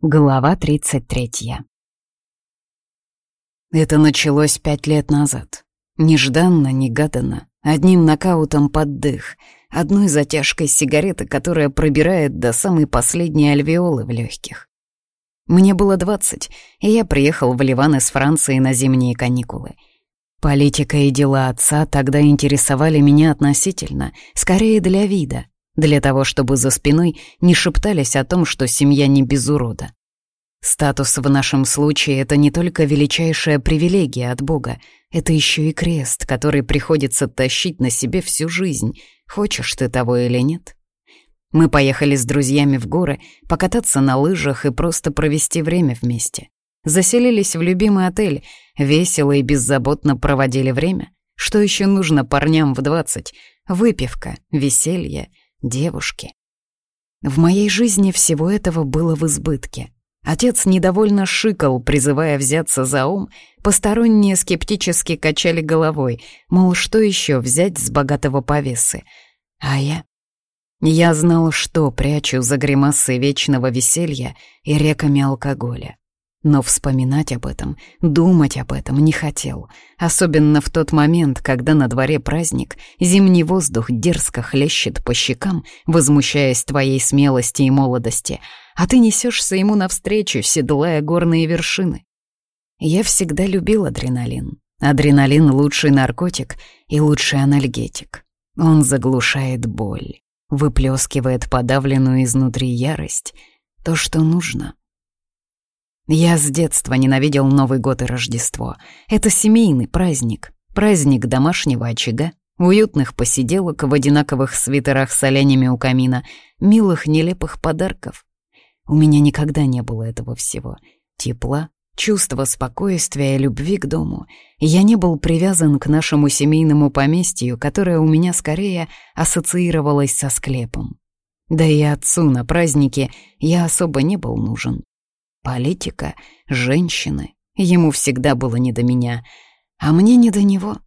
Глава 33. Это началось пять лет назад. Нежданно, негаданно, одним нокаутом под дых, одной затяжкой сигареты, которая пробирает до самой последней альвеолы в легких. Мне было двадцать, и я приехал в Ливан из Франции на зимние каникулы. Политика и дела отца тогда интересовали меня относительно, скорее для вида — для того, чтобы за спиной не шептались о том, что семья не без урода. Статус в нашем случае — это не только величайшая привилегия от Бога, это еще и крест, который приходится тащить на себе всю жизнь, хочешь ты того или нет. Мы поехали с друзьями в горы, покататься на лыжах и просто провести время вместе. Заселились в любимый отель, весело и беззаботно проводили время. Что еще нужно парням в двадцать? Выпивка, веселье — девушки. В моей жизни всего этого было в избытке. Отец недовольно шикал, призывая взяться за ум, посторонние скептически качали головой, мол, что еще взять с богатого повесы. А я... Я знал, что прячу за гримасой вечного веселья и реками алкоголя. Но вспоминать об этом, думать об этом не хотел, особенно в тот момент, когда на дворе праздник, зимний воздух дерзко хлещет по щекам, возмущаясь твоей смелости и молодости, а ты несешься ему навстречу, седлая горные вершины. Я всегда любил адреналин. Адреналин — лучший наркотик и лучший анальгетик. Он заглушает боль, выплескивает подавленную изнутри ярость, то, что нужно — я с детства ненавидел Новый год и Рождество. Это семейный праздник, праздник домашнего очага, уютных посиделок в одинаковых свитерах с оленями у камина, милых нелепых подарков. У меня никогда не было этого всего. Тепла, чувства спокойствия и любви к дому. Я не был привязан к нашему семейному поместью, которое у меня скорее ассоциировалось со склепом. Да и отцу на празднике я особо не был нужен. Политика, женщины. Ему всегда было не до меня, а мне не до него.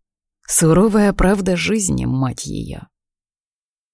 Суровая правда жизни, мать ее.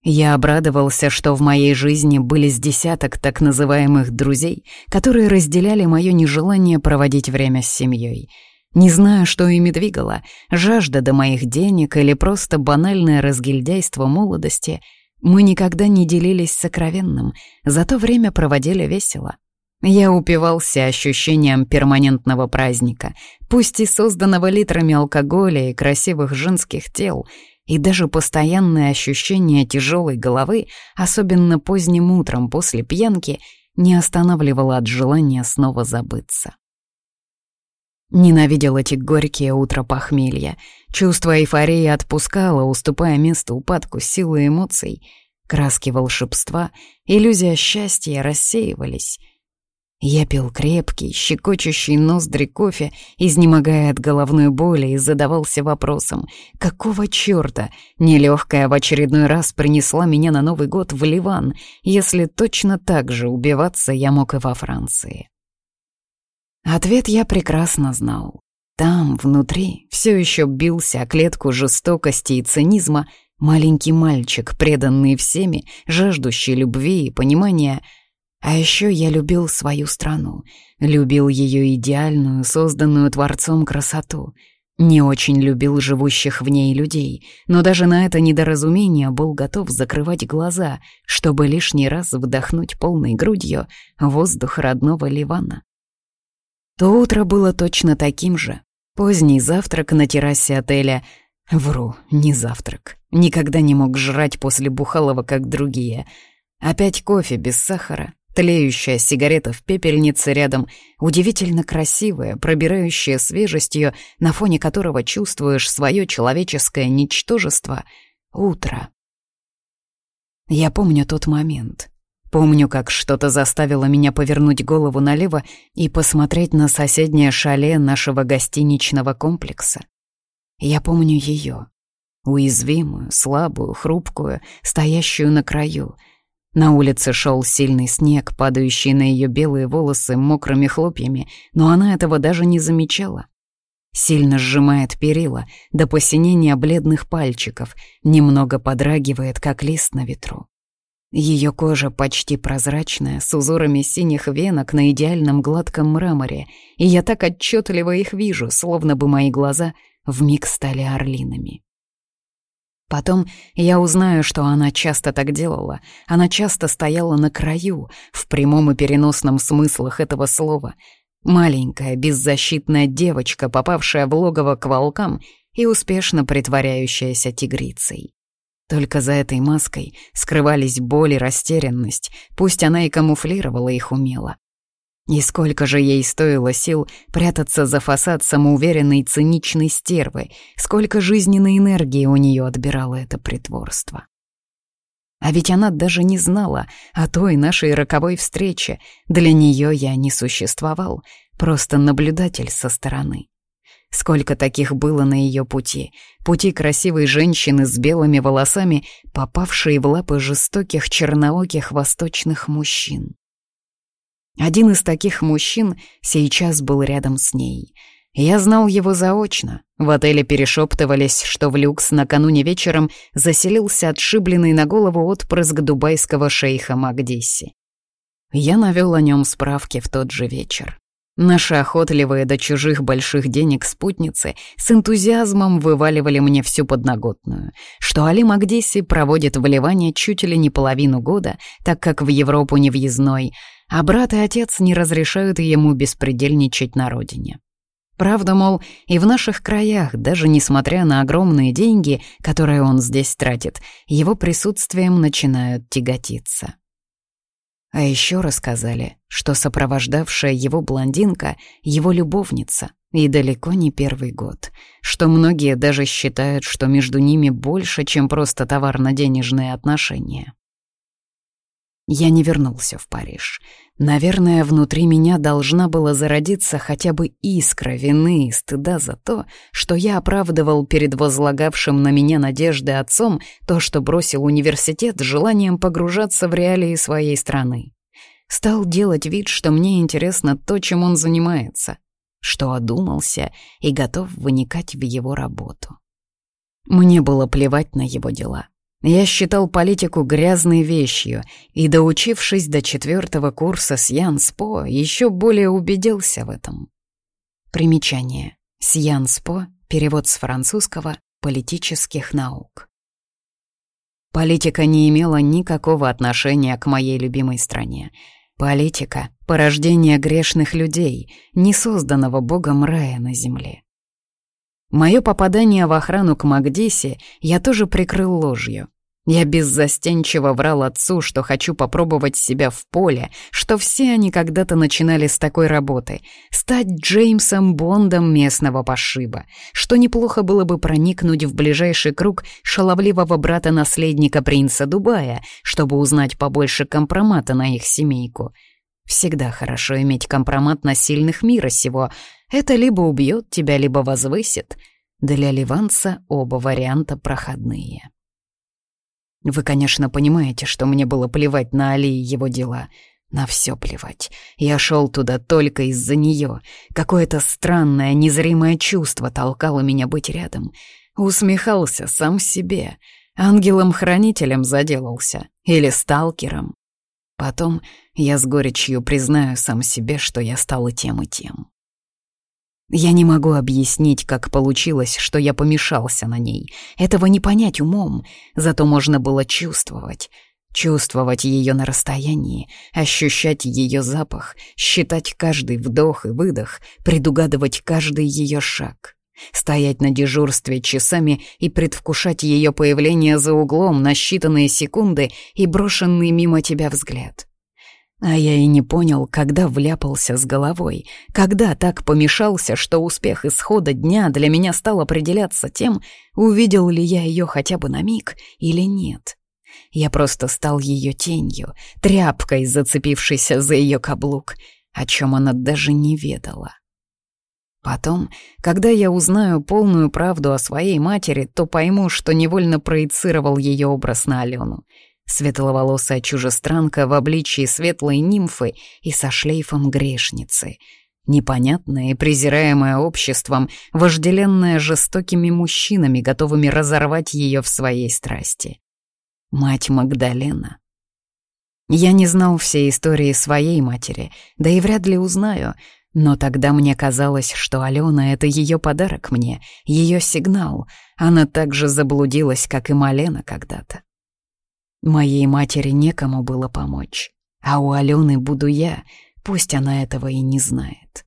Я обрадовался, что в моей жизни были с десяток так называемых друзей, которые разделяли мое нежелание проводить время с семьей. Не знаю, что ими двигало, жажда до моих денег или просто банальное разгильдяйство молодости. Мы никогда не делились сокровенным, зато время проводили весело. Я упивался ощущением перманентного праздника, пусть и созданного литрами алкоголя и красивых женских тел, и даже постоянное ощущение тяжелой головы, особенно поздним утром после пьянки, не останавливало от желания снова забыться. Ненавидел эти горькие утра похмелья. Чувство эйфории отпускало, уступая место упадку силы эмоций. Краски волшебства, иллюзия счастья рассеивались — я пил крепкий, щекочущий ноздри кофе, изнемогая от головной боли, и задавался вопросом, какого чёрта нелегкая в очередной раз принесла меня на Новый год в Ливан, если точно так же убиваться я мог и во Франции. Ответ я прекрасно знал. Там, внутри, все еще бился о клетку жестокости и цинизма маленький мальчик, преданный всеми, жаждущий любви и понимания — а еще я любил свою страну, любил ее идеальную, созданную Творцом красоту. Не очень любил живущих в ней людей, но даже на это недоразумение был готов закрывать глаза, чтобы лишний раз вдохнуть полной грудью воздух родного Ливана. То утро было точно таким же. Поздний завтрак на террасе отеля. Вру, не завтрак. Никогда не мог жрать после Бухалова, как другие. Опять кофе без сахара, Тлеющая сигарета в пепельнице рядом, удивительно красивая, пробирающая свежестью, на фоне которого чувствуешь свое человеческое ничтожество — утро. Я помню тот момент. Помню, как что-то заставило меня повернуть голову налево и посмотреть на соседнее шале нашего гостиничного комплекса. Я помню ее, уязвимую, слабую, хрупкую, стоящую на краю — на улице шел сильный снег, падающий на ее белые волосы мокрыми хлопьями, но она этого даже не замечала. Сильно сжимает перила до посинения бледных пальчиков, немного подрагивает, как лист на ветру. Ее кожа почти прозрачная, с узорами синих венок на идеальном гладком мраморе, и я так отчетливо их вижу, словно бы мои глаза вмиг стали орлинами. Потом я узнаю, что она часто так делала. Она часто стояла на краю, в прямом и переносном смыслах этого слова. Маленькая, беззащитная девочка, попавшая в логово к волкам и успешно притворяющаяся тигрицей. Только за этой маской скрывались боль и растерянность, пусть она и камуфлировала их умело. И сколько же ей стоило сил прятаться за фасад самоуверенной циничной стервы, сколько жизненной энергии у нее отбирало это притворство. А ведь она даже не знала о той нашей роковой встрече. Для нее я не существовал, просто наблюдатель со стороны. Сколько таких было на ее пути, пути красивой женщины с белыми волосами, попавшей в лапы жестоких чернооких восточных мужчин. Один из таких мужчин сейчас был рядом с ней. Я знал его заочно. В отеле перешептывались, что в люкс накануне вечером заселился отшибленный на голову отпрыск дубайского шейха Магдиси. Я навел о нем справки в тот же вечер. Наши охотливые до чужих больших денег спутницы с энтузиазмом вываливали мне всю подноготную, что Али Магдиси проводит в Ливане чуть ли не половину года, так как в Европу не въездной, а брат и отец не разрешают ему беспредельничать на родине. Правда, мол, и в наших краях, даже несмотря на огромные деньги, которые он здесь тратит, его присутствием начинают тяготиться. А еще рассказали, что сопровождавшая его блондинка — его любовница, и далеко не первый год, что многие даже считают, что между ними больше, чем просто товарно-денежные отношения. Я не вернулся в Париж. Наверное, внутри меня должна была зародиться хотя бы искра вины и стыда за то, что я оправдывал перед возлагавшим на меня надежды отцом то, что бросил университет с желанием погружаться в реалии своей страны. Стал делать вид, что мне интересно то, чем он занимается, что одумался и готов выникать в его работу. Мне было плевать на его дела. Я считал политику грязной вещью и, доучившись до четвертого курса с Ян Спо, еще более убедился в этом. Примечание. Сьян Спо, перевод с французского «политических наук». Политика не имела никакого отношения к моей любимой стране. Политика — порождение грешных людей, не созданного Богом рая на земле. Мое попадание в охрану к Магдисе я тоже прикрыл ложью. Я беззастенчиво врал отцу, что хочу попробовать себя в поле, что все они когда-то начинали с такой работы — стать Джеймсом Бондом местного пошиба, что неплохо было бы проникнуть в ближайший круг шаловливого брата-наследника принца Дубая, чтобы узнать побольше компромата на их семейку. Всегда хорошо иметь компромат на сильных мира сего — это либо убьет тебя, либо возвысит. Для ливанца оба варианта проходные. Вы, конечно, понимаете, что мне было плевать на Али и его дела. На все плевать. Я шел туда только из-за нее. Какое-то странное, незримое чувство толкало меня быть рядом. Усмехался сам себе. Ангелом-хранителем заделался. Или сталкером. Потом я с горечью признаю сам себе, что я стал и тем, и тем. Я не могу объяснить, как получилось, что я помешался на ней. Этого не понять умом, зато можно было чувствовать. Чувствовать ее на расстоянии, ощущать ее запах, считать каждый вдох и выдох, предугадывать каждый ее шаг. Стоять на дежурстве часами и предвкушать ее появление за углом на считанные секунды и брошенный мимо тебя взгляд. А я и не понял, когда вляпался с головой, когда так помешался, что успех исхода дня для меня стал определяться тем, увидел ли я ее хотя бы на миг или нет. Я просто стал ее тенью, тряпкой, зацепившейся за ее каблук, о чем она даже не ведала. Потом, когда я узнаю полную правду о своей матери, то пойму, что невольно проецировал ее образ на Алену — Светловолосая чужестранка в обличии светлой нимфы и со шлейфом грешницы. Непонятная и презираемая обществом, вожделенная жестокими мужчинами, готовыми разорвать ее в своей страсти. Мать Магдалена. Я не знал всей истории своей матери, да и вряд ли узнаю, но тогда мне казалось, что Алена — это ее подарок мне, ее сигнал. Она так же заблудилась, как и Малена когда-то. Моей матери некому было помочь, а у Алены буду я, пусть она этого и не знает.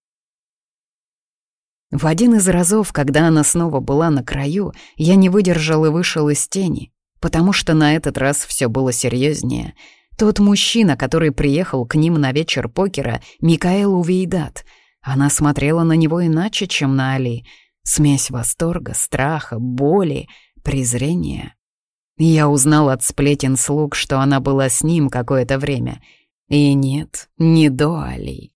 В один из разов, когда она снова была на краю, я не выдержал и вышел из тени, потому что на этот раз все было серьезнее. Тот мужчина, который приехал к ним на вечер покера, Микаэл Увейдат, она смотрела на него иначе, чем на Али. Смесь восторга, страха, боли, презрения. Я узнал от сплетен слуг, что она была с ним какое-то время. И нет, не до Али.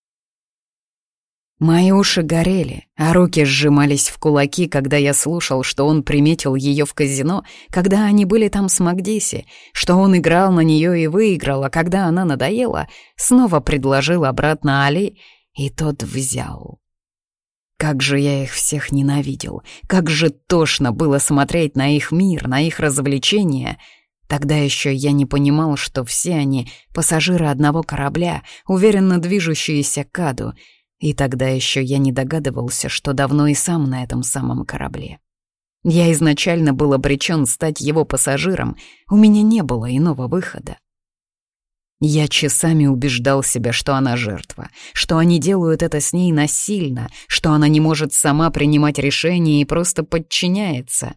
Мои уши горели, а руки сжимались в кулаки, когда я слушал, что он приметил ее в казино, когда они были там с Магдиси, что он играл на нее и выиграл, а когда она надоела, снова предложил обратно Али, и тот взял. Как же я их всех ненавидел, как же тошно было смотреть на их мир, на их развлечения. Тогда еще я не понимал, что все они — пассажиры одного корабля, уверенно движущиеся к аду — и тогда еще я не догадывался, что давно и сам на этом самом корабле. Я изначально был обречен стать его пассажиром, у меня не было иного выхода. Я часами убеждал себя, что она жертва, что они делают это с ней насильно, что она не может сама принимать решения и просто подчиняется.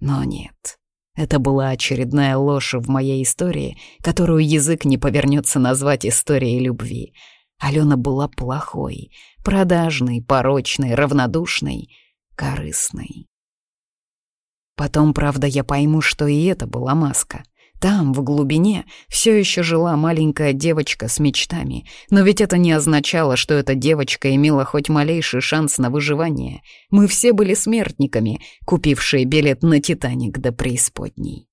Но нет, это была очередная ложь в моей истории, которую язык не повернется назвать историей любви — Алена была плохой, продажной, порочной, равнодушной, корыстной. Потом, правда, я пойму, что и это была маска. Там, в глубине, все еще жила маленькая девочка с мечтами, но ведь это не означало, что эта девочка имела хоть малейший шанс на выживание. Мы все были смертниками, купившие билет на «Титаник» до преисподней.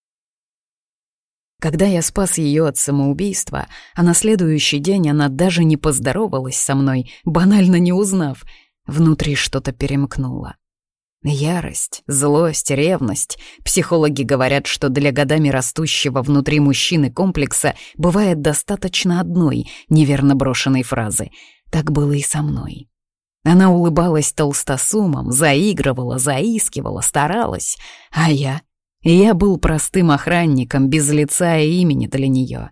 Когда я спас ее от самоубийства, а на следующий день она даже не поздоровалась со мной, банально не узнав, внутри что-то перемкнуло. Ярость, злость, ревность. Психологи говорят, что для годами растущего внутри мужчины комплекса бывает достаточно одной неверно брошенной фразы. Так было и со мной. Она улыбалась толстосумом, заигрывала, заискивала, старалась, а я я был простым охранником, без лица и имени для нее.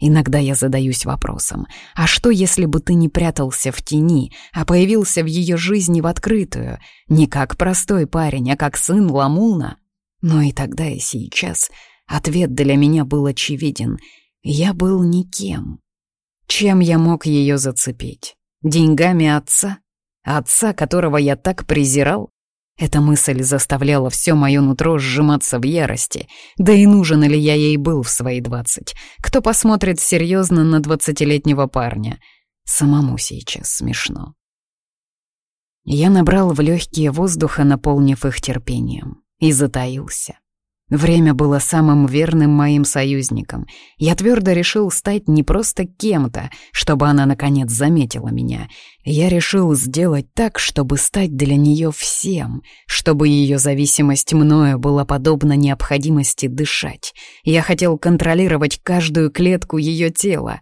Иногда я задаюсь вопросом, а что, если бы ты не прятался в тени, а появился в ее жизни в открытую, не как простой парень, а как сын Ламуна? Но и тогда, и сейчас ответ для меня был очевиден. Я был никем. Чем я мог ее зацепить? Деньгами отца? Отца, которого я так презирал? Эта мысль заставляла все мое нутро сжиматься в ярости. Да и нужен ли я ей был в свои двадцать? Кто посмотрит серьезно на двадцатилетнего парня? Самому сейчас смешно. Я набрал в легкие воздуха, наполнив их терпением, и затаился. Время было самым верным моим союзником. Я твердо решил стать не просто кем-то, чтобы она наконец заметила меня. Я решил сделать так, чтобы стать для нее всем, чтобы ее зависимость мною была подобна необходимости дышать. Я хотел контролировать каждую клетку ее тела.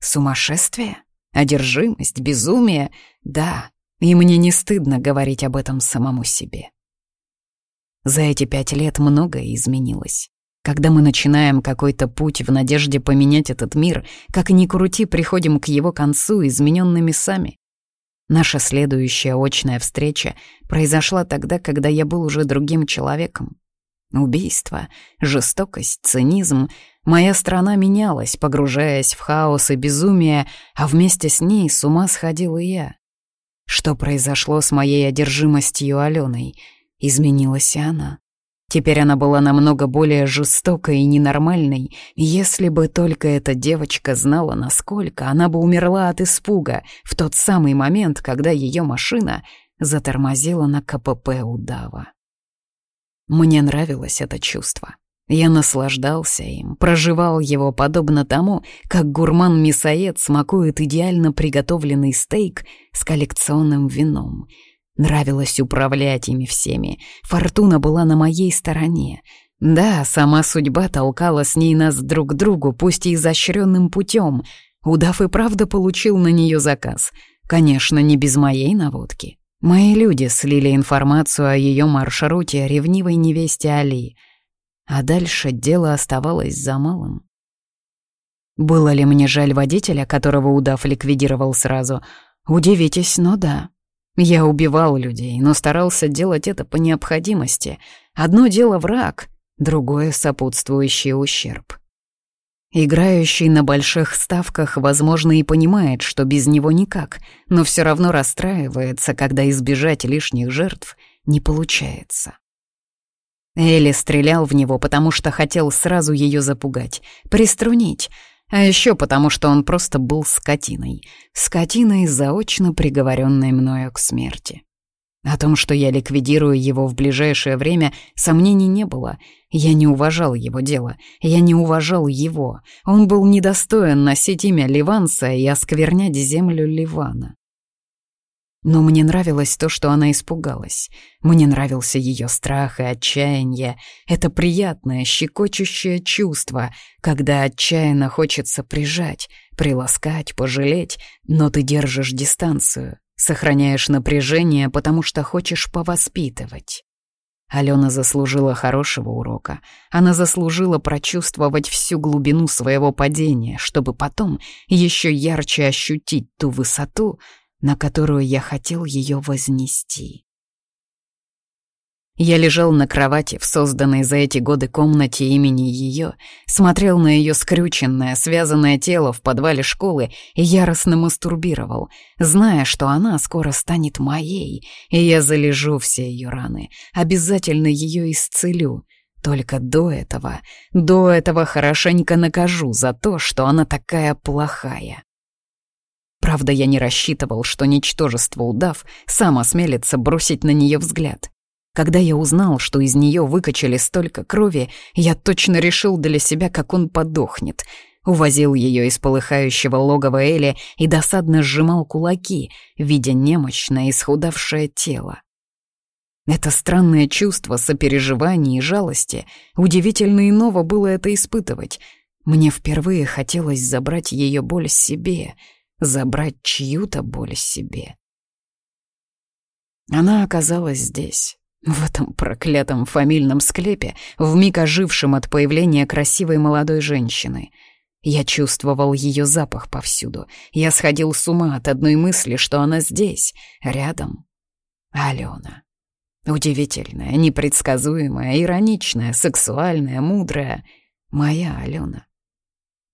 Сумасшествие? Одержимость? Безумие? Да, и мне не стыдно говорить об этом самому себе. За эти пять лет многое изменилось. Когда мы начинаем какой-то путь в надежде поменять этот мир, как ни крути, приходим к его концу измененными сами. Наша следующая очная встреча произошла тогда, когда я был уже другим человеком. Убийство, жестокость, цинизм. Моя страна менялась, погружаясь в хаос и безумие, а вместе с ней с ума сходил и я. Что произошло с моей одержимостью Аленой — Изменилась и она. Теперь она была намного более жестокой и ненормальной. Если бы только эта девочка знала, насколько, она бы умерла от испуга в тот самый момент, когда ее машина затормозила на КПП удава. Мне нравилось это чувство. Я наслаждался им, проживал его подобно тому, как гурман-мясоед смакует идеально приготовленный стейк с коллекционным вином — Нравилось управлять ими всеми. Фортуна была на моей стороне. Да, сама судьба толкала с ней нас друг к другу, пусть и изощренным путем. Удав и правда получил на нее заказ. Конечно, не без моей наводки. Мои люди слили информацию о ее маршруте ревнивой невесте Али. А дальше дело оставалось за малым. Было ли мне жаль водителя, которого удав ликвидировал сразу? Удивитесь, но да. Я убивал людей, но старался делать это по необходимости. Одно дело враг, другое — сопутствующий ущерб. Играющий на больших ставках, возможно, и понимает, что без него никак, но все равно расстраивается, когда избежать лишних жертв не получается. Элли стрелял в него, потому что хотел сразу ее запугать, приструнить — а еще потому, что он просто был скотиной. Скотиной, заочно приговоренной мною к смерти. О том, что я ликвидирую его в ближайшее время, сомнений не было. Я не уважал его дело, я не уважал его. Он был недостоин носить имя Ливанца и осквернять землю Ливана. Но мне нравилось то, что она испугалась. Мне нравился ее страх и отчаяние. Это приятное, щекочущее чувство, когда отчаянно хочется прижать, приласкать, пожалеть, но ты держишь дистанцию, сохраняешь напряжение, потому что хочешь повоспитывать. Алена заслужила хорошего урока. Она заслужила прочувствовать всю глубину своего падения, чтобы потом еще ярче ощутить ту высоту, на которую я хотел ее вознести. Я лежал на кровати в созданной за эти годы комнате имени ее, смотрел на ее скрюченное, связанное тело в подвале школы и яростно мастурбировал, зная, что она скоро станет моей, и я залежу все ее раны, обязательно ее исцелю. Только до этого, до этого хорошенько накажу за то, что она такая плохая. Правда, я не рассчитывал, что ничтожество удав сам осмелится бросить на нее взгляд. Когда я узнал, что из нее выкачали столько крови, я точно решил для себя, как он подохнет. Увозил ее из полыхающего логова Эли и досадно сжимал кулаки, видя немощное, исхудавшее тело. Это странное чувство сопереживания и жалости, удивительно иного было это испытывать. Мне впервые хотелось забрать ее боль себе — забрать чью-то боль себе. Она оказалась здесь, в этом проклятом фамильном склепе, вмиг ожившем от появления красивой молодой женщины. Я чувствовал ее запах повсюду. Я сходил с ума от одной мысли, что она здесь, рядом. Алена. Удивительная, непредсказуемая, ироничная, сексуальная, мудрая. Моя Алена.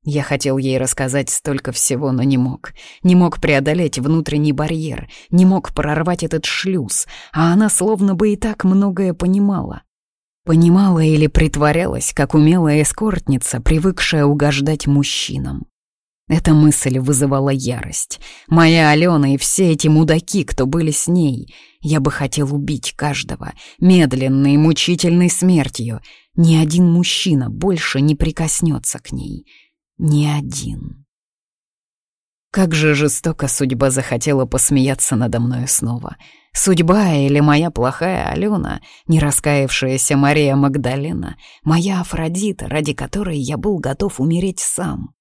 Я хотел ей рассказать столько всего, но не мог. Не мог преодолеть внутренний барьер, не мог прорвать этот шлюз, а она словно бы и так многое понимала. Понимала или притворялась, как умелая эскортница, привыкшая угождать мужчинам. Эта мысль вызывала ярость. Моя Алена и все эти мудаки, кто были с ней. Я бы хотел убить каждого, медленной, мучительной смертью. Ни один мужчина больше не прикоснется к ней. Ни один. Как же жестоко судьба захотела посмеяться надо мной снова. Судьба или моя плохая Алена, не раскаявшаяся Мария Магдалена, моя Афродита, ради которой я был готов умереть сам.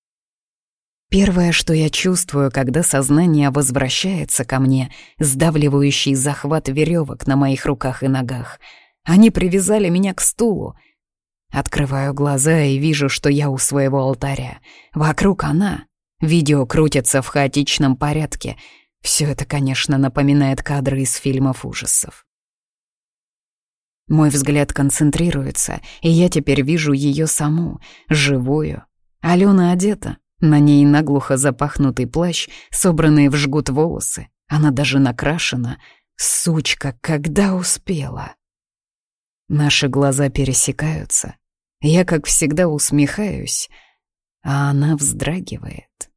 Первое, что я чувствую, когда сознание возвращается ко мне, сдавливающий захват веревок на моих руках и ногах. Они привязали меня к стулу — Открываю глаза и вижу, что я у своего алтаря. Вокруг она. Видео крутится в хаотичном порядке. Все это, конечно, напоминает кадры из фильмов ужасов. Мой взгляд концентрируется, и я теперь вижу ее саму, живую. Алена одета, на ней наглухо запахнутый плащ, собранные в жгут волосы. Она даже накрашена. Сучка, когда успела? Наши глаза пересекаются. Я, как всегда, усмехаюсь, а она вздрагивает.